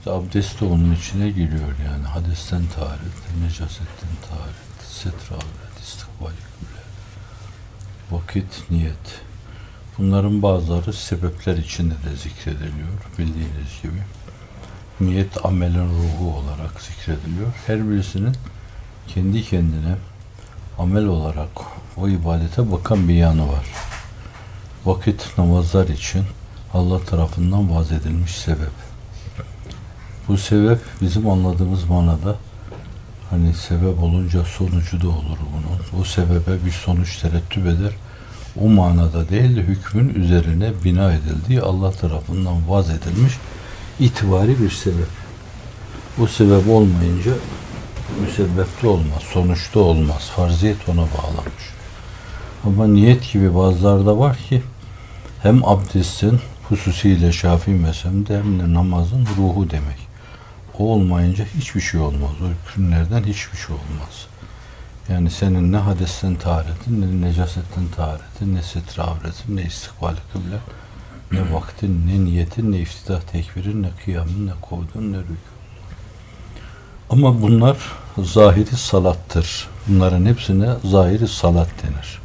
İşte abdest de onun içine giriyor yani. Hadesten taharet, necasetten taharet, setra avret, istikbal kıble, vakit, niyet. Bunların bazıları sebepler içinde de zikrediliyor bildiğiniz gibi. Niyet amelin ruhu olarak zikrediliyor. Her birisinin kendi kendine amel olarak o ibadete bakan bir yanı var. Vakit namazlar için Allah tarafından vaz edilmiş sebep. Bu sebep bizim anladığımız manada hani sebep olunca sonucu da olur bunun. O sebebe bir sonuç terettüp eder. O manada değil de hükmün üzerine bina edildiği Allah tarafından vaz edilmiş itibari bir sebep. O sebep olmayınca müsebbepte olmaz, sonuçta olmaz. Farziyet ona bağlanmış. Ama niyet gibi bazılarda var ki hem abdestin hususiyle Şafii mezhebinde hem de namazın ruhu demek. Olmayınca hiçbir şey olmaz. O hükümlerden hiçbir şey olmaz. Yani senin ne hadesten taharetin, ne necasetten taharetin, ne setre avretin, ne istikbali kıble, ne vaktin, ne niyetin, ne iftidah tekbirin, ne kıyamın, ne kovdun, ne rükû. Ama bunlar zahiri salattır. Bunların hepsine zahiri salat denir.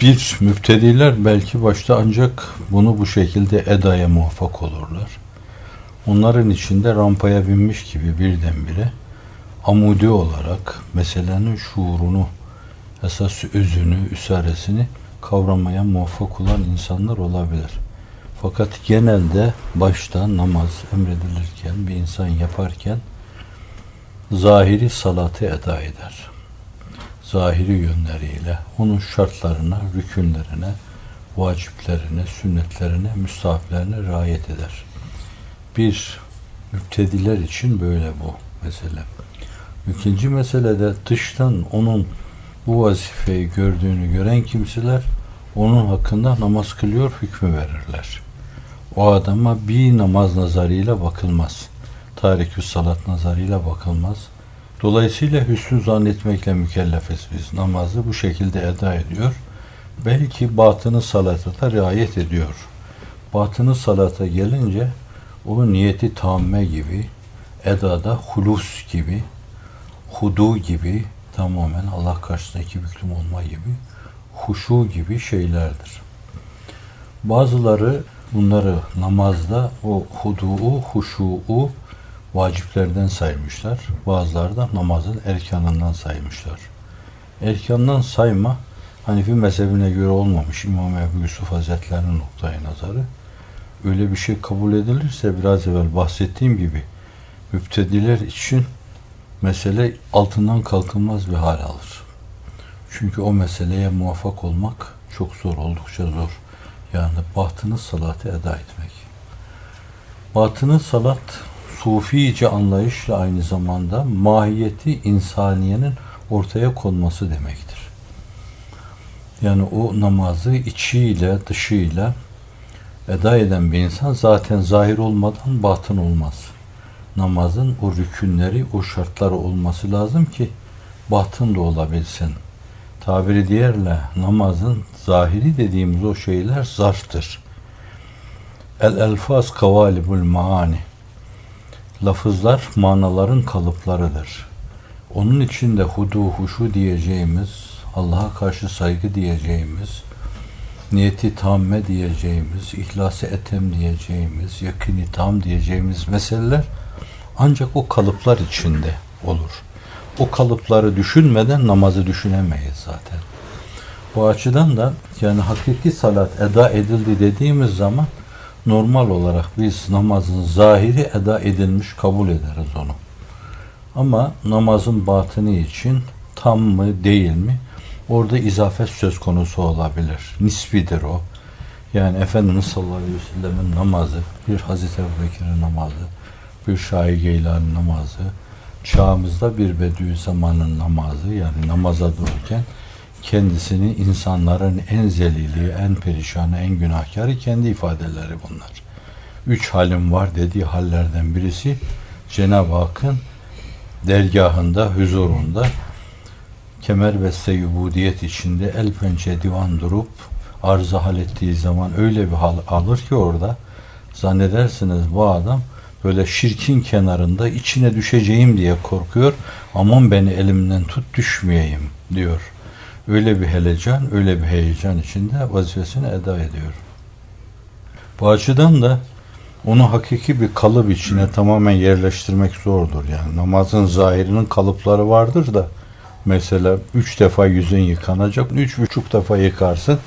Bir müftediler belki başta ancak bunu bu şekilde edaya muvaffak olurlar. Onların içinde rampaya binmiş gibi birdenbire amudi olarak meselenin şuurunu, esas özünü, üsaresini kavramaya muvaffak olan insanlar olabilir. Fakat genelde başta namaz emredilirken, bir insan yaparken zahiri salatı eda eder. Zahiri yönleriyle onun şartlarına, rükünlerine, vaciplerine, sünnetlerine, müstahaplerine riayet eder. Bir müptediler için böyle bu mesele. İkinci mesele de dıştan onun bu vazifeyi gördüğünü gören kimseler onun hakkında namaz kılıyor hükmü verirler. O adama bir namaz nazarıyla bakılmaz. Tarikü salat nazarıyla bakılmaz. Dolayısıyla hüsnü zannetmekle mükellefiz biz. Namazı bu şekilde eda ediyor. Belki batını salata da riayet ediyor. Batını salata gelince o niyeti tamme gibi, edada hulus gibi, hudu gibi tamamen Allah karşısındaki büklüm olma gibi, huşu gibi şeylerdir. Bazıları bunları namazda o hudu'u, huşu'u vaciplerden saymışlar. Bazıları da namazın erkanından saymışlar. Erkandan sayma Hanefi mezhebine göre olmamış İmam Ebu Yusuf Hazretleri'nin noktayı nazarı. Öyle bir şey kabul edilirse biraz evvel bahsettiğim gibi müptediler için mesele altından kalkılmaz bir hal alır. Çünkü o meseleye muvaffak olmak çok zor, oldukça zor. Yani batını salatı eda etmek. Batını salat sufice anlayışla aynı zamanda mahiyeti insaniyenin ortaya konması demektir. Yani o namazı içiyle dışıyla eda eden bir insan zaten zahir olmadan batın olmaz. Namazın o rükünleri, o şartları olması lazım ki batın da olabilsin. Tabiri diğerle namazın zahiri dediğimiz o şeyler zarftır. El elfaz kavalibul maani. Lafızlar manaların kalıplarıdır. Onun içinde hudu, huşu diyeceğimiz, Allah'a karşı saygı diyeceğimiz, niyeti tamme diyeceğimiz, ihlası etem diyeceğimiz, yakini tam diyeceğimiz meseleler ancak o kalıplar içinde olur. O kalıpları düşünmeden namazı düşünemeyiz zaten. Bu açıdan da yani hakiki salat eda edildi dediğimiz zaman normal olarak biz namazın zahiri eda edilmiş kabul ederiz onu. Ama namazın batını için tam mı değil mi? Orada izafet söz konusu olabilir. Nisbidir o. Yani Efendimiz sallallahu aleyhi ve sellemin namazı, bir Hazreti Ebu Bekir'in namazı, bir Şahi Geylani namazı, çağımızda bir Bediüzzaman'ın namazı yani namaza dururken kendisini insanların en zelili, en perişanı, en günahkarı kendi ifadeleri bunlar. Üç halim var dediği hallerden birisi Cenab-ı Hakk'ın dergahında, huzurunda kemer beste yubudiyet içinde el pençe divan durup arıza hal ettiği zaman öyle bir hal alır ki orada zannedersiniz bu adam böyle şirkin kenarında içine düşeceğim diye korkuyor. Aman beni elimden tut düşmeyeyim diyor. Öyle bir helecan, öyle bir heyecan içinde vazifesini eda ediyor. Bu açıdan da onu hakiki bir kalıp içine tamamen yerleştirmek zordur. Yani namazın zahirinin kalıpları vardır da mesela üç defa yüzün yıkanacak, üç buçuk defa yıkarsın,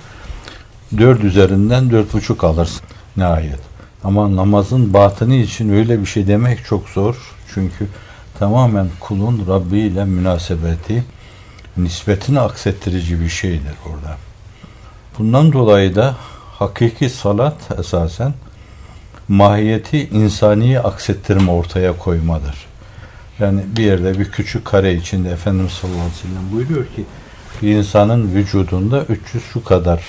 dört üzerinden dört buçuk alırsın nihayet. Ama namazın batını için öyle bir şey demek çok zor. Çünkü tamamen kulun Rabbi ile münasebeti, nispetini aksettirici bir şeydir orada. Bundan dolayı da hakiki salat esasen mahiyeti insani aksettirme ortaya koymadır. Yani bir yerde bir küçük kare içinde Efendimiz sallallahu aleyhi ve sellem buyuruyor ki bir insanın vücudunda 300 şu kadar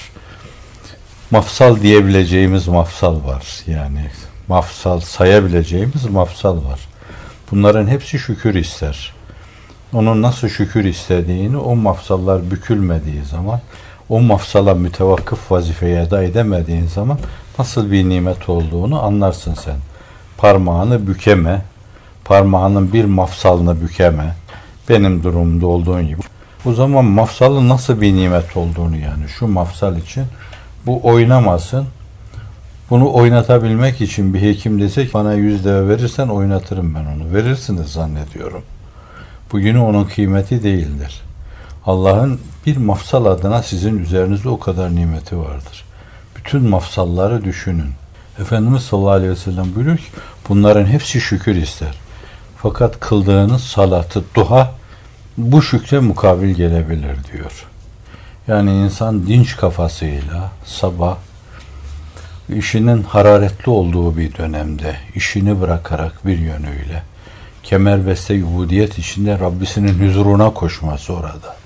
mafsal diyebileceğimiz mafsal var. Yani mafsal sayabileceğimiz mafsal var. Bunların hepsi şükür ister. Onun nasıl şükür istediğini o mafsallar bükülmediği zaman o mafsala mütevakkıf vazifeyi eda edemediğin zaman nasıl bir nimet olduğunu anlarsın sen. Parmağını bükeme, parmağının bir mafsalını bükeme, benim durumumda olduğun gibi. O zaman mafsalın nasıl bir nimet olduğunu yani şu mafsal için bu oynamasın. Bunu oynatabilmek için bir hekim dese ki bana yüz deve verirsen oynatırım ben onu. Verirsiniz zannediyorum. Bugünü onun kıymeti değildir. Allah'ın bir mafsal adına sizin üzerinizde o kadar nimeti vardır. Bütün mafsalları düşünün. Efendimiz sallallahu aleyhi ve sellem buyuruyor ki bunların hepsi şükür ister. Fakat kıldığınız salatı, duha bu şükre mukabil gelebilir diyor. Yani insan dinç kafasıyla sabah işinin hararetli olduğu bir dönemde işini bırakarak bir yönüyle kemerbeste ubudiyet içinde Rabbisinin huzuruna koşması orada.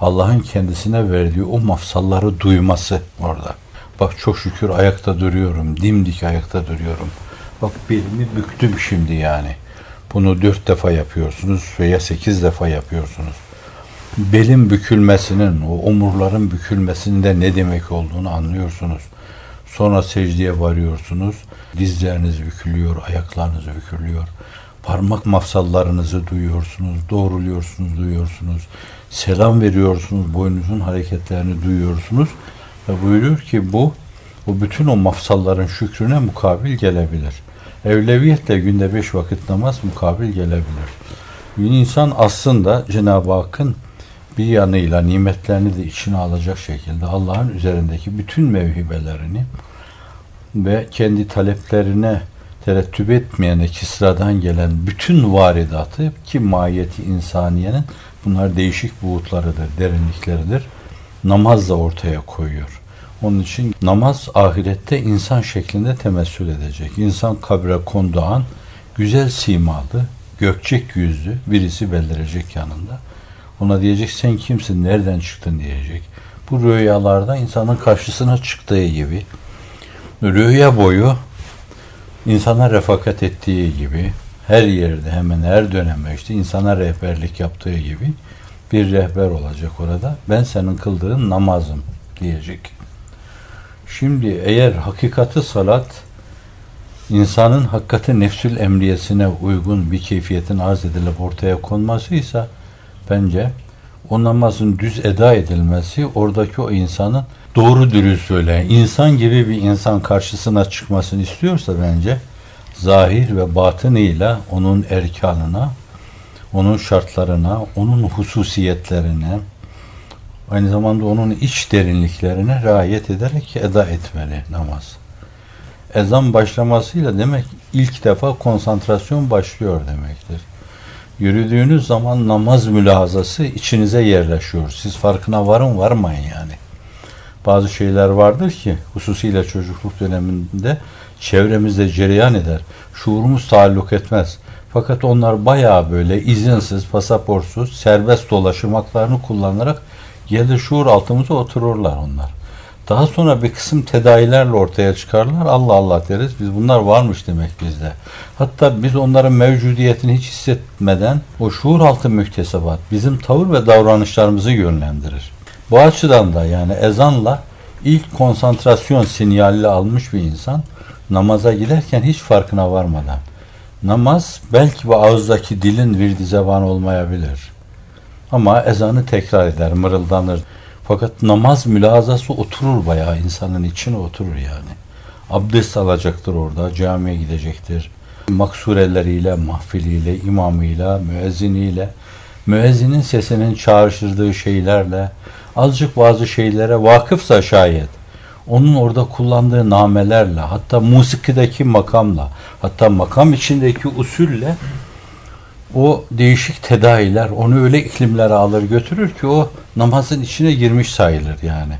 Allah'ın kendisine verdiği o mafsalları duyması orada. Bak çok şükür ayakta duruyorum, dimdik ayakta duruyorum. Bak belimi büktüm şimdi yani. Bunu dört defa yapıyorsunuz veya sekiz defa yapıyorsunuz. Belin bükülmesinin, o omurların bükülmesinin de ne demek olduğunu anlıyorsunuz. Sonra secdeye varıyorsunuz. Dizleriniz bükülüyor, ayaklarınız bükülüyor. Parmak mafsallarınızı duyuyorsunuz, doğruluyorsunuz, duyuyorsunuz. Selam veriyorsunuz, boynunuzun hareketlerini duyuyorsunuz. Ve buyuruyor ki bu, bu bütün o mafsalların şükrüne mukabil gelebilir. Evleviyetle günde beş vakit namaz mukabil gelebilir. İnsan aslında Cenab-ı Hakk'ın bir yanıyla nimetlerini de içine alacak şekilde Allah'ın üzerindeki bütün mevhibelerini ve kendi taleplerine terettüp etmeyene kisradan gelen bütün varidatı ki mahiyeti insaniyenin bunlar değişik buğutlarıdır, derinlikleridir. Namazla ortaya koyuyor. Onun için namaz ahirette insan şeklinde temessül edecek. İnsan kabre konduğu an güzel simalı, gökçek yüzlü birisi beldirecek yanında. Ona diyecek sen kimsin, nereden çıktın diyecek. Bu rüyalarda insanın karşısına çıktığı gibi rüya boyu insana refakat ettiği gibi her yerde hemen her dönemde işte insana rehberlik yaptığı gibi bir rehber olacak orada. Ben senin kıldığın namazım diyecek. Şimdi eğer hakikati salat insanın hakikati nefsül emriyesine uygun bir keyfiyetin arz edilip ortaya konmasıysa bence o namazın düz eda edilmesi oradaki o insanın doğru dürüst söyleyen insan gibi bir insan karşısına çıkmasını istiyorsa bence zahir ve batınıyla onun erkanına, onun şartlarına, onun hususiyetlerine, aynı zamanda onun iç derinliklerine riayet ederek eda etmeli namaz. Ezan başlamasıyla demek ilk defa konsantrasyon başlıyor demektir. Yürüdüğünüz zaman namaz mülahazası içinize yerleşiyor. Siz farkına varın varmayın yani. Bazı şeyler vardır ki hususiyle çocukluk döneminde çevremizde cereyan eder. Şuurumuz taalluk etmez. Fakat onlar bayağı böyle izinsiz, pasaportsuz, serbest dolaşım haklarını kullanarak gelir şuur altımıza otururlar onlar. Daha sonra bir kısım tedavilerle ortaya çıkarlar. Allah Allah deriz. Biz bunlar varmış demek bizde. Hatta biz onların mevcudiyetini hiç hissetmeden o şuur altı müktesebat bizim tavır ve davranışlarımızı yönlendirir. Bu açıdan da yani ezanla ilk konsantrasyon sinyalini almış bir insan namaza giderken hiç farkına varmadan Namaz belki bu ağızdaki dilin virdi zeban olmayabilir. Ama ezanı tekrar eder, mırıldanır. Fakat namaz mülazası oturur bayağı insanın içine oturur yani. Abdest alacaktır orada, camiye gidecektir. Maksureleriyle, mahfiliyle, imamıyla, müezziniyle, müezzinin sesinin çağrıştırdığı şeylerle, azıcık bazı şeylere vakıfsa şayet, onun orada kullandığı namelerle, hatta musikideki makamla, hatta makam içindeki usulle o değişik tedailer onu öyle iklimlere alır götürür ki o namazın içine girmiş sayılır yani.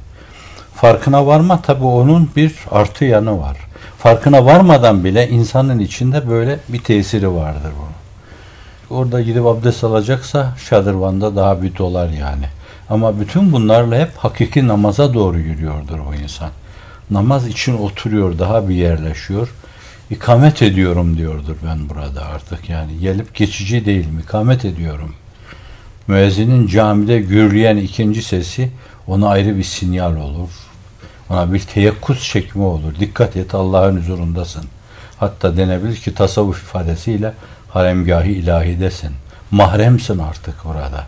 Farkına varma tabi onun bir artı yanı var. Farkına varmadan bile insanın içinde böyle bir tesiri vardır bunun. Orada gidip abdest alacaksa şadırvanda daha bir dolar yani. Ama bütün bunlarla hep hakiki namaza doğru yürüyordur o insan. Namaz için oturuyor, daha bir yerleşiyor. İkamet ediyorum diyordur ben burada artık yani. Gelip geçici değil, ikamet ediyorum. Müezzinin camide gürleyen ikinci sesi ona ayrı bir sinyal olur. Ona bir teyakkuz çekme olur. Dikkat et Allah'ın huzurundasın. Hatta denebilir ki tasavvuf ifadesiyle haremgahı ilahidesin. Mahremsin artık burada.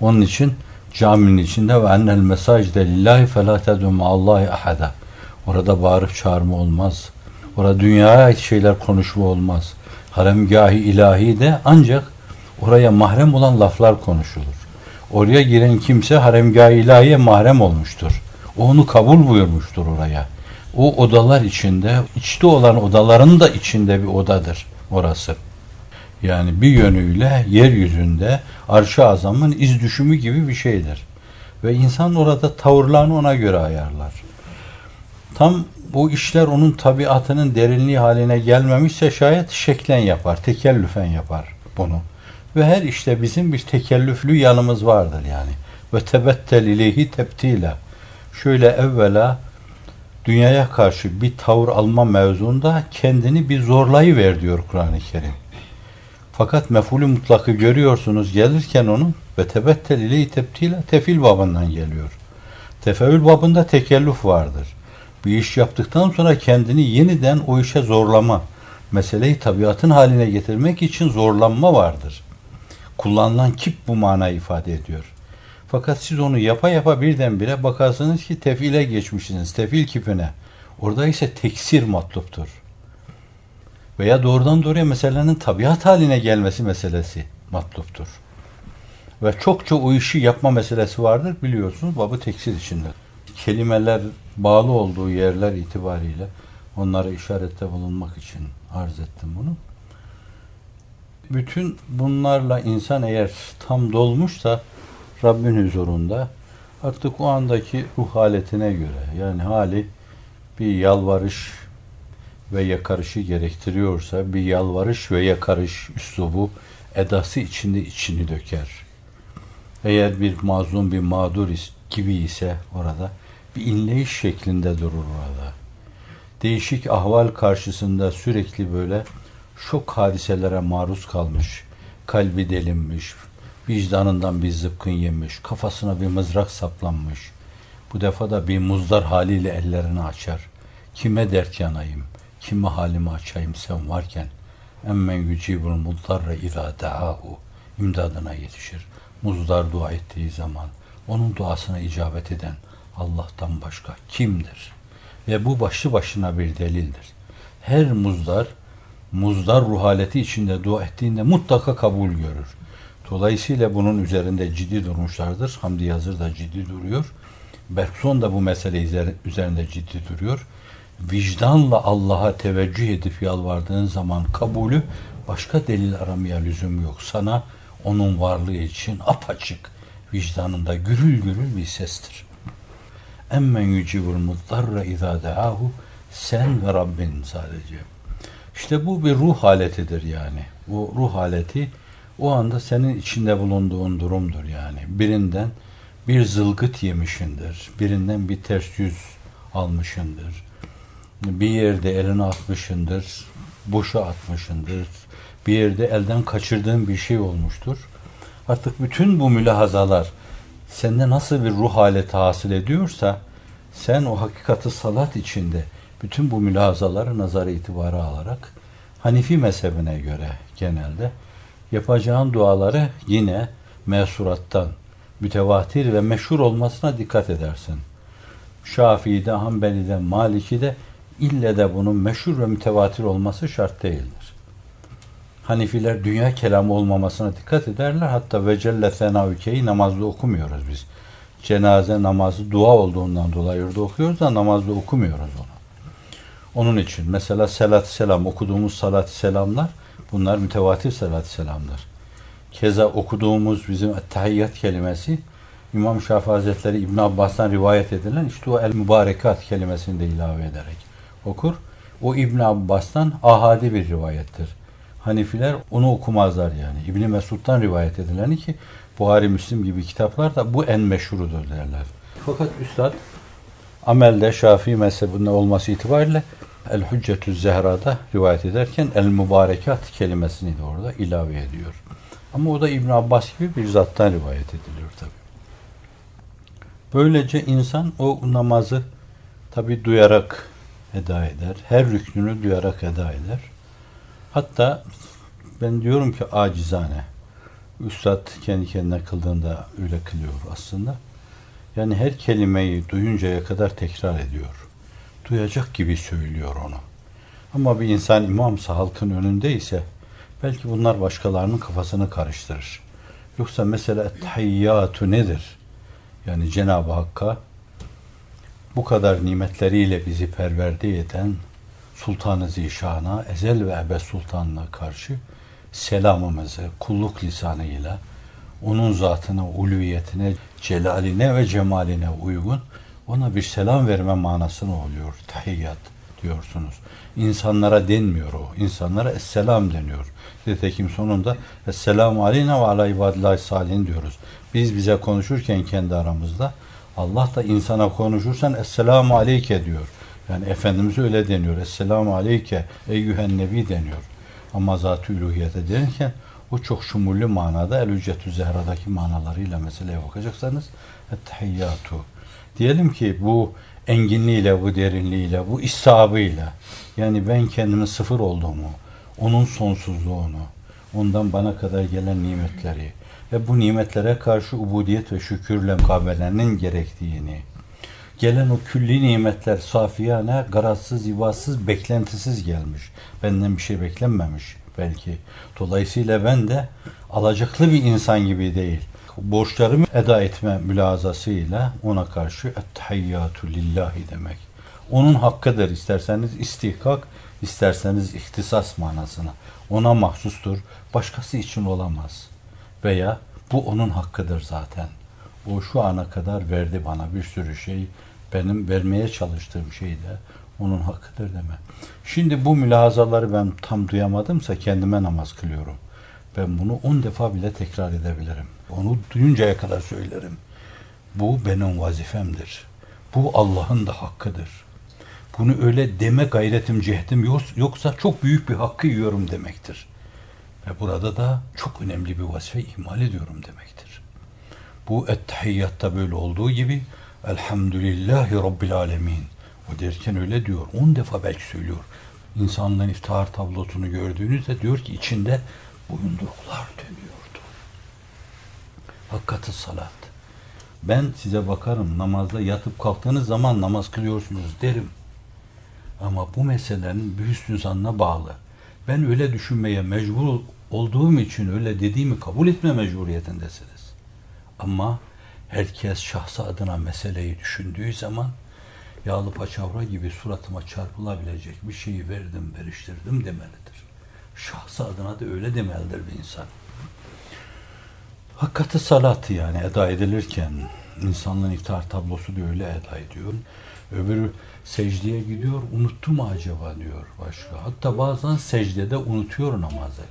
Onun için caminin içinde ve ennel mesajde lillahi felâ tedû Allahi ahada. Orada bağırıp çağırma olmaz. Orada dünyaya ait şeyler konuşma olmaz. Haremgahı ilahi de ancak oraya mahrem olan laflar konuşulur. Oraya giren kimse haremgahı ilahiye mahrem olmuştur. O onu kabul buyurmuştur oraya. O odalar içinde, içte olan odaların da içinde bir odadır orası. Yani bir yönüyle yeryüzünde arş-ı azamın iz düşümü gibi bir şeydir. Ve insan orada tavırlarını ona göre ayarlar. Tam bu işler onun tabiatının derinliği haline gelmemişse şayet şeklen yapar, tekellüfen yapar bunu. Ve her işte bizim bir tekellüflü yanımız vardır yani. Ve tebettel ileyhi teptile. Şöyle evvela dünyaya karşı bir tavır alma mevzuunda kendini bir zorlayıver diyor Kur'an-ı Kerim. Fakat mefulü mutlakı görüyorsunuz gelirken onun ve tebettel ileyhi teptile tefil babından geliyor. Tefeül babında tekellüf vardır. Bir iş yaptıktan sonra kendini yeniden o işe zorlama, meseleyi tabiatın haline getirmek için zorlanma vardır. Kullanılan kip bu manayı ifade ediyor. Fakat siz onu yapa yapa birdenbire bakarsınız ki tefile geçmişsiniz, tefil kipine. Orada ise teksir matluptur. Veya doğrudan doğruya meselenin tabiat haline gelmesi meselesi matluptur. Ve çokça o işi yapma meselesi vardır biliyorsunuz babı teksir içinde. Kelimeler bağlı olduğu yerler itibariyle onlara işarette bulunmak için arz ettim bunu. Bütün bunlarla insan eğer tam dolmuşsa Rabbin huzurunda artık o andaki ruh haletine göre yani hali bir yalvarış ve yakarışı gerektiriyorsa bir yalvarış ve yakarış üslubu edası içinde içini döker. Eğer bir mazlum bir mağdur gibi ise orada bir inleyiş şeklinde durur orada. Değişik ahval karşısında sürekli böyle şok hadiselere maruz kalmış, kalbi delinmiş, vicdanından bir zıpkın yemiş, kafasına bir mızrak saplanmış. Bu defa da bir muzdar haliyle ellerini açar. Kime dert yanayım, kime halimi açayım sen varken. Emmen yücibul muddarra izâ da'ahu. imdadına yetişir. Muzdar dua ettiği zaman onun duasına icabet eden Allah'tan başka kimdir? Ve bu başlı başına bir delildir. Her muzdar, muzdar ruh içinde dua ettiğinde mutlaka kabul görür. Dolayısıyla bunun üzerinde ciddi durmuşlardır. Hamdi Yazır da ciddi duruyor. Bergson da bu mesele üzerinde ciddi duruyor. Vicdanla Allah'a teveccüh edip yalvardığın zaman kabulü başka delil aramaya lüzum yok. Sana onun varlığı için apaçık vicdanında gürül gürül bir sestir. Emmen yücibul muttarra izâ de'ahu sen ve Rabbin sadece. İşte bu bir ruh haletidir yani. Bu ruh haleti o anda senin içinde bulunduğun durumdur yani. Birinden bir zılgıt yemişindir. Birinden bir ters yüz almışındır. Bir yerde elini atmışındır. Boşa atmışındır. Bir yerde elden kaçırdığın bir şey olmuştur. Artık bütün bu mülahazalar sende nasıl bir ruh haleti hasıl ediyorsa sen o hakikati salat içinde bütün bu mülahazaları nazara itibara alarak Hanifi mezhebine göre genelde yapacağın duaları yine mesurattan mütevatir ve meşhur olmasına dikkat edersin. Şafii'de, Hanbeli'de, Maliki'de ille de bunun meşhur ve mütevatir olması şart değildir. Hanifiler dünya kelamı olmamasına dikkat ederler. Hatta ve celle senavükeyi namazda okumuyoruz biz. Cenaze namazı dua olduğundan dolayı orada okuyoruz da namazda okumuyoruz onu. Onun için mesela salat selam okuduğumuz salat selamlar bunlar mütevatir salat selamlar. Keza okuduğumuz bizim tahiyyat kelimesi İmam Şafii Hazretleri İbn Abbas'tan rivayet edilen işte o el mübarekat kelimesini de ilave ederek okur. O İbn Abbas'tan ahadi bir rivayettir. Hanifiler onu okumazlar yani. İbni Mesud'dan rivayet edileni ki Buhari Müslim gibi kitaplar da bu en meşhurudur derler. Fakat Üstad amelde Şafii mezhebinde olması itibariyle El Hüccetü Zehra'da rivayet ederken El Mübarekat kelimesini de orada ilave ediyor. Ama o da İbn Abbas gibi bir zattan rivayet ediliyor tabi. Böylece insan o namazı tabi duyarak eda eder. Her rüknünü duyarak eda eder. Hatta ben diyorum ki acizane. Üstad kendi kendine kıldığında öyle kılıyor aslında. Yani her kelimeyi duyuncaya kadar tekrar ediyor. Duyacak gibi söylüyor onu. Ama bir insan imamsa halkın önünde ise belki bunlar başkalarının kafasını karıştırır. Yoksa mesela tahiyyatü nedir? Yani Cenab-ı Hakk'a bu kadar nimetleriyle bizi perverde eden Sultan-ı Zişan'a, ezel ve ebed sultanına karşı selamımızı kulluk lisanıyla onun zatına, ulviyetine, celaline ve cemaline uygun ona bir selam verme manasını oluyor. Tahiyyat diyorsunuz. İnsanlara denmiyor o. İnsanlara esselam deniyor. Nitekim sonunda Esselamu aleyna ve ala ibadillahi salihin diyoruz. Biz bize konuşurken kendi aramızda Allah da insana konuşursan Esselamu aleyke diyor. Yani Efendimiz öyle deniyor. Esselamu aleyke eyyühen nebi deniyor. Ama zat-ı üluhiyete denirken o çok şumullü manada El-Üccetü Zehra'daki manalarıyla meseleye bakacaksanız ettehiyyatu. Diyelim ki bu enginliğiyle, bu derinliğiyle, bu isabıyla yani ben kendimin sıfır olduğumu, onun sonsuzluğunu, ondan bana kadar gelen nimetleri ve bu nimetlere karşı ubudiyet ve şükürle mukabelenin gerektiğini, gelen o külli nimetler safiyane, garazsız, ivazsız, beklentisiz gelmiş. Benden bir şey beklenmemiş belki. Dolayısıyla ben de alacaklı bir insan gibi değil. Borçlarımı eda etme mülazasıyla ona karşı ettehiyyatü lillahi demek. Onun hakkıdır isterseniz istihkak, isterseniz ihtisas manasına. Ona mahsustur, başkası için olamaz. Veya bu onun hakkıdır zaten. O şu ana kadar verdi bana bir sürü şey. Benim vermeye çalıştığım şey de onun hakkıdır deme. Şimdi bu mülahazaları ben tam duyamadımsa kendime namaz kılıyorum. Ben bunu on defa bile tekrar edebilirim. Onu duyuncaya kadar söylerim. Bu benim vazifemdir. Bu Allah'ın da hakkıdır. Bunu öyle deme gayretim, cehdim yoksa çok büyük bir hakkı yiyorum demektir. Ve burada da çok önemli bir vazife ihmal ediyorum demektir. Bu ettehiyyatta böyle olduğu gibi Elhamdülillahi Rabbil Alemin. O derken öyle diyor. On defa belki söylüyor. İnsanların iftihar tablosunu gördüğünüzde diyor ki içinde boyunduruklar dönüyordu. Hakikati salat. Ben size bakarım namazda yatıp kalktığınız zaman namaz kılıyorsunuz derim. Ama bu meselenin bir hüsnü zannına bağlı. Ben öyle düşünmeye mecbur olduğum için öyle dediğimi kabul etme mecburiyetindesiniz. Ama herkes şahsı adına meseleyi düşündüğü zaman yağlı paçavra gibi suratıma çarpılabilecek bir şeyi verdim, veriştirdim demelidir. Şahsı adına da öyle demelidir bir insan. Hakikati salatı yani eda edilirken insanlığın iftar tablosu da öyle eda ediyor. Öbürü secdeye gidiyor, unuttu mu acaba diyor başka. Hatta bazen secdede unutuyor namazı.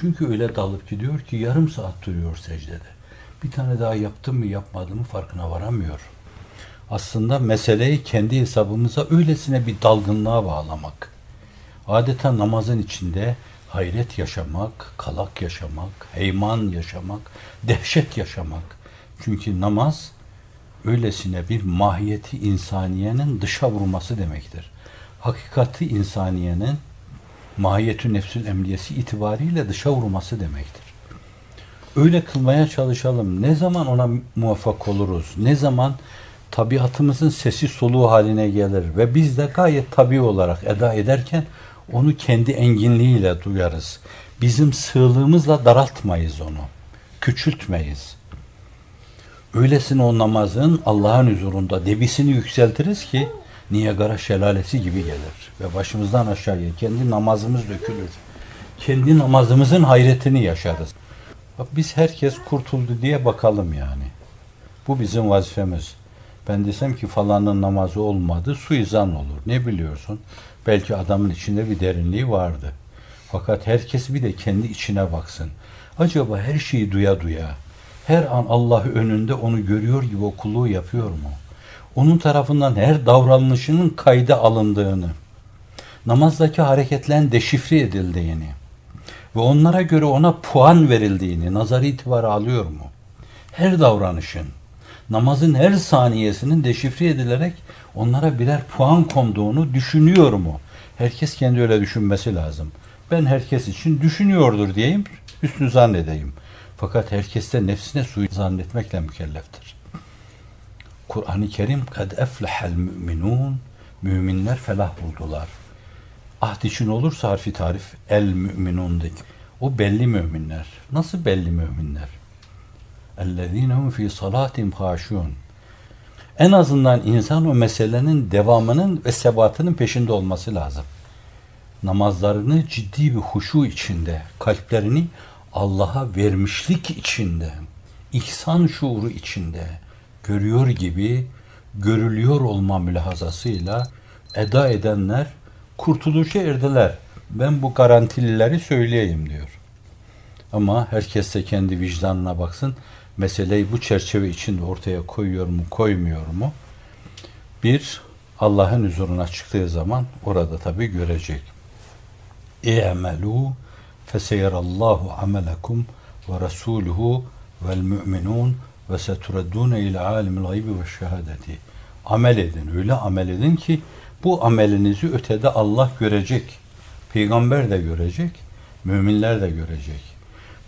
Çünkü öyle dalıp gidiyor ki yarım saat duruyor secdede. Bir tane daha yaptım mı yapmadım mı farkına varamıyor. Aslında meseleyi kendi hesabımıza öylesine bir dalgınlığa bağlamak. Adeta namazın içinde hayret yaşamak, kalak yaşamak, heyman yaşamak, dehşet yaşamak. Çünkü namaz öylesine bir mahiyeti insaniyenin dışa vurması demektir. Hakikati insaniyenin mahiyetü nefsül emniyesi itibariyle dışa vurması demektir. Öyle kılmaya çalışalım. Ne zaman ona muvaffak oluruz? Ne zaman tabiatımızın sesi soluğu haline gelir ve biz de gayet tabi olarak eda ederken onu kendi enginliğiyle duyarız. Bizim sığlığımızla daraltmayız onu. Küçültmeyiz. Öylesine o namazın Allah'ın huzurunda debisini yükseltiriz ki Niagara şelalesi gibi gelir. Ve başımızdan aşağıya kendi namazımız dökülür. Kendi namazımızın hayretini yaşarız. Biz herkes kurtuldu diye bakalım yani. Bu bizim vazifemiz. Ben desem ki falanın namazı olmadı, suizan olur. Ne biliyorsun? Belki adamın içinde bir derinliği vardı. Fakat herkes bir de kendi içine baksın. Acaba her şeyi duya duya, her an Allah önünde onu görüyor gibi o yapıyor mu? Onun tarafından her davranışının kayda alındığını, namazdaki hareketlerin deşifre edildiğini ve onlara göre ona puan verildiğini nazar itibarı alıyor mu? Her davranışın, namazın her saniyesinin deşifre edilerek onlara birer puan konduğunu düşünüyor mu? Herkes kendi öyle düşünmesi lazım. Ben herkes için düşünüyordur diyeyim, üstünü zannedeyim. Fakat herkes de nefsine suyu zannetmekle mükelleftir. Kur'an-ı Kerim kad eflehel müminun müminler felah buldular. Ahd için olursa harfi tarif el müminundaki. O belli müminler. Nasıl belli müminler? Ellezinehum fi salatim haşun. En azından insan o meselenin devamının ve sebatının peşinde olması lazım. Namazlarını ciddi bir huşu içinde, kalplerini Allah'a vermişlik içinde, ihsan şuuru içinde görüyor gibi görülüyor olma mülahazasıyla eda edenler kurtuluşa erdiler. Ben bu garantilileri söyleyeyim diyor. Ama herkes de kendi vicdanına baksın meseleyi bu çerçeve içinde ortaya koyuyor mu, koymuyor mu? Bir, Allah'ın huzuruna çıktığı zaman orada tabi görecek. İ'melû feseyerallahu amelekum ve resuluhu vel müminun ve setureddûne ile alimil gaybi ve şehadeti. Amel edin, öyle amel edin ki bu amelinizi ötede Allah görecek. Peygamber de görecek, müminler de görecek.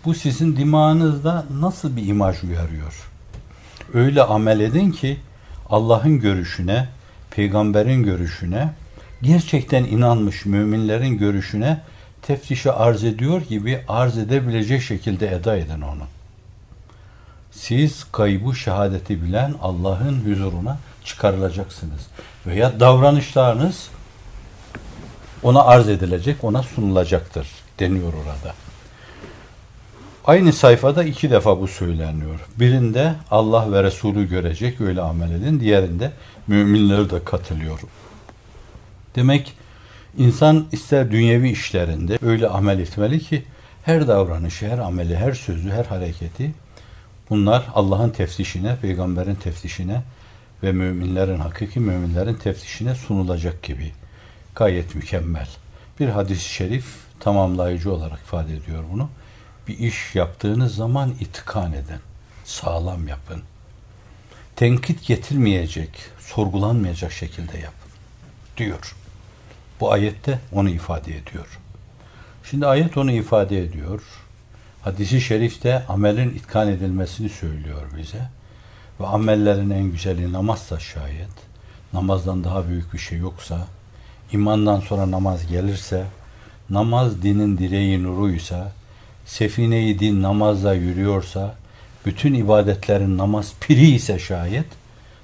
Bu sizin dimağınızda nasıl bir imaj uyarıyor? Öyle amel edin ki Allah'ın görüşüne, peygamberin görüşüne, gerçekten inanmış müminlerin görüşüne teftişe arz ediyor gibi arz edebilecek şekilde eda edin onu. Siz kaybı şehadeti bilen Allah'ın huzuruna çıkarılacaksınız. Veya davranışlarınız ona arz edilecek, ona sunulacaktır deniyor orada. Aynı sayfada iki defa bu söyleniyor. Birinde Allah ve Resulü görecek öyle amel edin. Diğerinde müminler de katılıyor. Demek insan ister dünyevi işlerinde öyle amel etmeli ki her davranışı, her ameli, her sözü, her hareketi bunlar Allah'ın teftişine, peygamberin teftişine ve müminlerin, hakiki müminlerin teftişine sunulacak gibi. Gayet mükemmel. Bir hadis-i şerif tamamlayıcı olarak ifade ediyor bunu bir iş yaptığınız zaman itkan edin. Sağlam yapın. Tenkit getirmeyecek, sorgulanmayacak şekilde yapın. Diyor. Bu ayette onu ifade ediyor. Şimdi ayet onu ifade ediyor. Hadisi şerifte amelin itkan edilmesini söylüyor bize. Ve amellerin en güzeli namazsa şayet, namazdan daha büyük bir şey yoksa, imandan sonra namaz gelirse, namaz dinin direği nuruysa, sefine-i din namazla yürüyorsa, bütün ibadetlerin namaz piri ise şayet,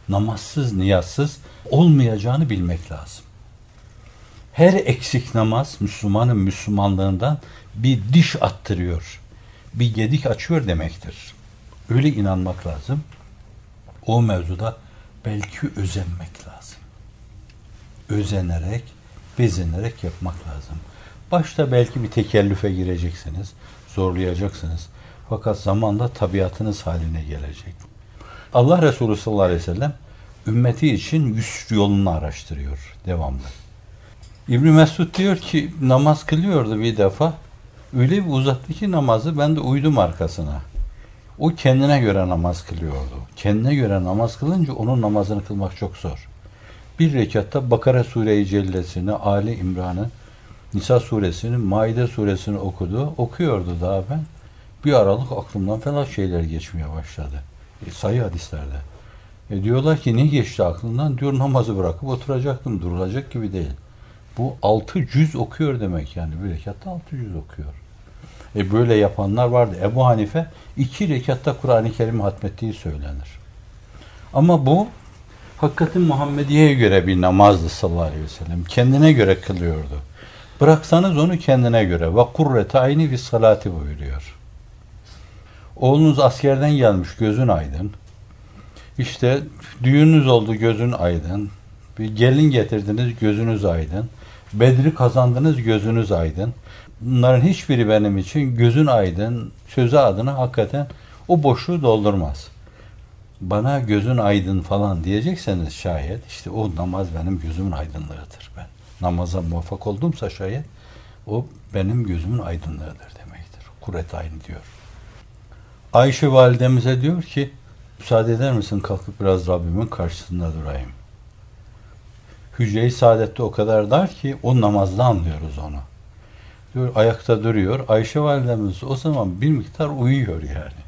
namazsız, niyazsız olmayacağını bilmek lazım. Her eksik namaz Müslümanın Müslümanlığından bir diş attırıyor. Bir gedik açıyor demektir. Öyle inanmak lazım. O mevzuda belki özenmek lazım. Özenerek, bezenerek yapmak lazım. Başta belki bir tekellüfe gireceksiniz zorlayacaksınız. Fakat zamanla tabiatınız haline gelecek. Allah Resulü sallallahu aleyhi ve sellem ümmeti için yüz yolunu araştırıyor devamlı. İbn Mesud diyor ki namaz kılıyordu bir defa. Öyle bir uzattı ki namazı ben de uydum arkasına. O kendine göre namaz kılıyordu. Kendine göre namaz kılınca onun namazını kılmak çok zor. Bir rekatta Bakara Sure-i Cellesini, Ali İmran'ı Nisa suresini, Maide suresini okudu. Okuyordu daha ben. Bir aralık aklımdan falan şeyler geçmeye başladı. E, sayı hadislerde. E, diyorlar ki ne geçti aklından? Diyor namazı bırakıp oturacaktım. Durulacak gibi değil. Bu altı cüz okuyor demek yani. Bir rekatta altı cüz okuyor. E böyle yapanlar vardı. Ebu Hanife iki rekatta Kur'an-ı Kerim hatmettiği söylenir. Ama bu hakikatin Muhammediye'ye göre bir namazdı sallallahu aleyhi ve sellem. Kendine göre kılıyordu. Bıraksanız onu kendine göre. Ve kurrete ayni bir salati buyuruyor. Oğlunuz askerden gelmiş gözün aydın. İşte düğününüz oldu gözün aydın. Bir gelin getirdiniz gözünüz aydın. Bedri kazandınız gözünüz aydın. Bunların hiçbiri benim için gözün aydın sözü adına hakikaten o boşluğu doldurmaz. Bana gözün aydın falan diyecekseniz şayet işte o namaz benim gözümün aydınlığıdır ben. Namaza muvaffak oldumsa şayet o benim gözümün aydınlığıdır demektir. Kuret aynı diyor. Ayşe validemize diyor ki müsaade eder misin kalkıp biraz Rabbimin karşısında durayım. Hücre-i saadette o kadar dar ki o namazda anlıyoruz onu. Diyor ayakta duruyor. Ayşe validemiz o zaman bir miktar uyuyor yani.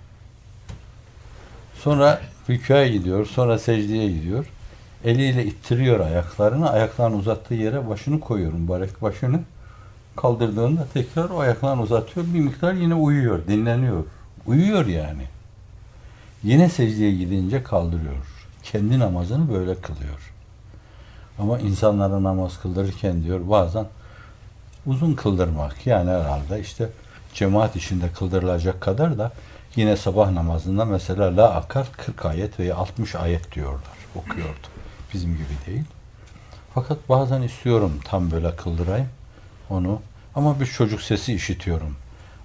Sonra rükûa gidiyor, sonra secdeye gidiyor. Eliyle ittiriyor ayaklarını. Ayaklarını uzattığı yere başını koyuyor mübarek başını. Kaldırdığında tekrar o ayaklarını uzatıyor. Bir miktar yine uyuyor, dinleniyor. Uyuyor yani. Yine secdeye gidince kaldırıyor. Kendi namazını böyle kılıyor. Ama insanlara namaz kıldırırken diyor bazen uzun kıldırmak. Yani herhalde işte cemaat içinde kıldırılacak kadar da yine sabah namazında mesela la akar 40 ayet veya 60 ayet diyorlar. Okuyordu. Bizim gibi değil. Fakat bazen istiyorum tam böyle kıldırayım onu. Ama bir çocuk sesi işitiyorum.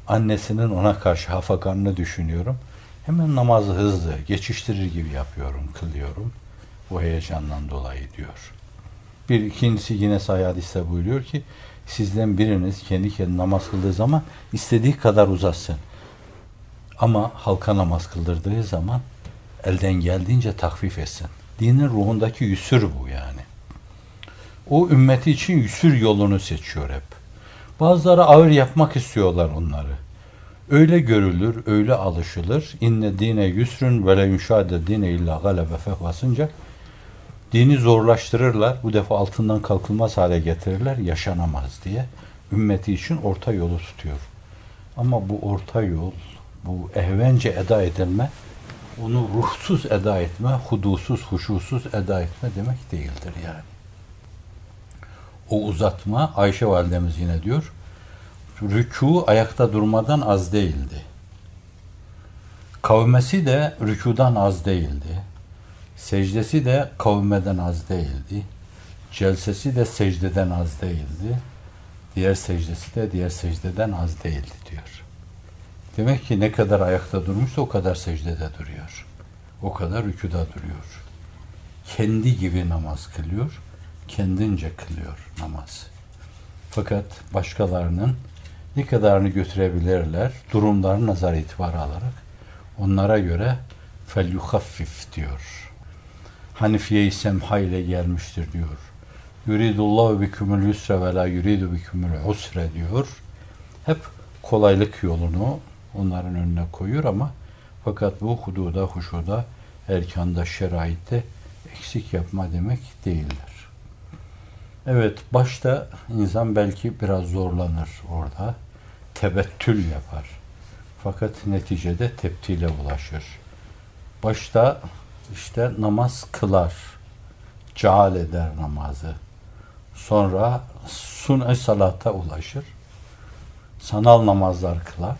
Annesinin ona karşı hafakanını düşünüyorum. Hemen namazı hızlı, geçiştirir gibi yapıyorum, kılıyorum. Bu heyecandan dolayı diyor. Bir ikincisi yine sahih hadiste buyuruyor ki sizden biriniz kendi kendine namaz kıldığı zaman istediği kadar uzatsın. Ama halka namaz kıldırdığı zaman elden geldiğince takfif etsin. Dinin ruhundaki yüsür bu yani. O ümmeti için yüsür yolunu seçiyor hep. Bazıları ağır yapmak istiyorlar onları. Öyle görülür, öyle alışılır. İnne dine yüsrün ve le yunşade dine illa galebe fehvasınca dini zorlaştırırlar. Bu defa altından kalkılmaz hale getirirler. Yaşanamaz diye. Ümmeti için orta yolu tutuyor. Ama bu orta yol, bu ehvence eda edilme, onu ruhsuz eda etme, hudusuz, huşusuz eda etme demek değildir yani. O uzatma, Ayşe validemiz yine diyor, rükû ayakta durmadan az değildi. Kavmesi de rükudan az değildi. Secdesi de kavmeden az değildi. Celsesi de secdeden az değildi. Diğer secdesi de diğer secdeden az değildi diyor. Demek ki ne kadar ayakta durmuşsa o kadar secdede duruyor. O kadar rükuda duruyor. Kendi gibi namaz kılıyor. Kendince kılıyor namaz. Fakat başkalarının ne kadarını götürebilirler durumlarını nazar itibarı alarak onlara göre fel yuhaffif diyor. Hanifiye-i semha ile gelmiştir diyor. Yuridullahu bikumul yusre ve la yuridu bikumul usre diyor. Hep kolaylık yolunu onların önüne koyuyor ama fakat bu hududa, huşuda, erkanda, şeraitte eksik yapma demek değildir. Evet, başta insan belki biraz zorlanır orada. Tebettül yapar. Fakat neticede teptile ulaşır. Başta işte namaz kılar. Ceal eder namazı. Sonra sun-i salata ulaşır. Sanal namazlar kılar.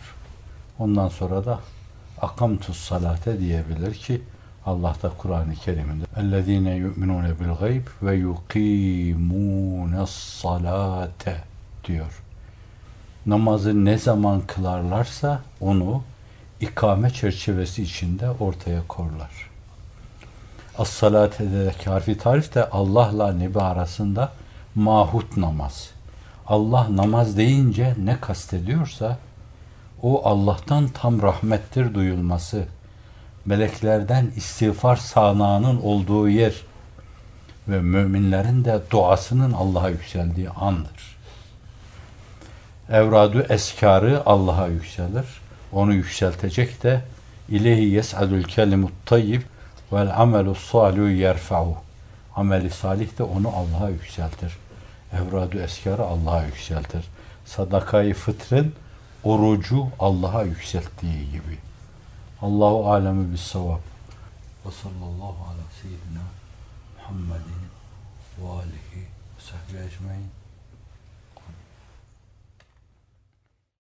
Ondan sonra da akamtus salate diyebilir ki Allah da Kur'an-ı Kerim'inde ellezine yu'minune bil gayb ve yuqimunes salate diyor. Namazı ne zaman kılarlarsa onu ikame çerçevesi içinde ortaya korlar. As-salat ederek harfi tarif de Allah'la Nebi arasında mahut namaz. Allah namaz deyince ne kastediyorsa o Allah'tan tam rahmettir duyulması, meleklerden istiğfar sağanağının olduğu yer ve müminlerin de duasının Allah'a yükseldiği andır. Evradu eskarı Allah'a yükselir. Onu yükseltecek de İlehi yes'adul kelimut tayyib vel amelu salihu yerfa'u. Ameli salih de onu Allah'a yükseltir. Evradu eskarı Allah'a yükseltir. Sadakayı fıtrın orucu Allah'a yükselttiği gibi. Allahu alemi bis savab. Ve sallallahu ala seyyidina Muhammedin ve alihi ve sahbihi ecmain.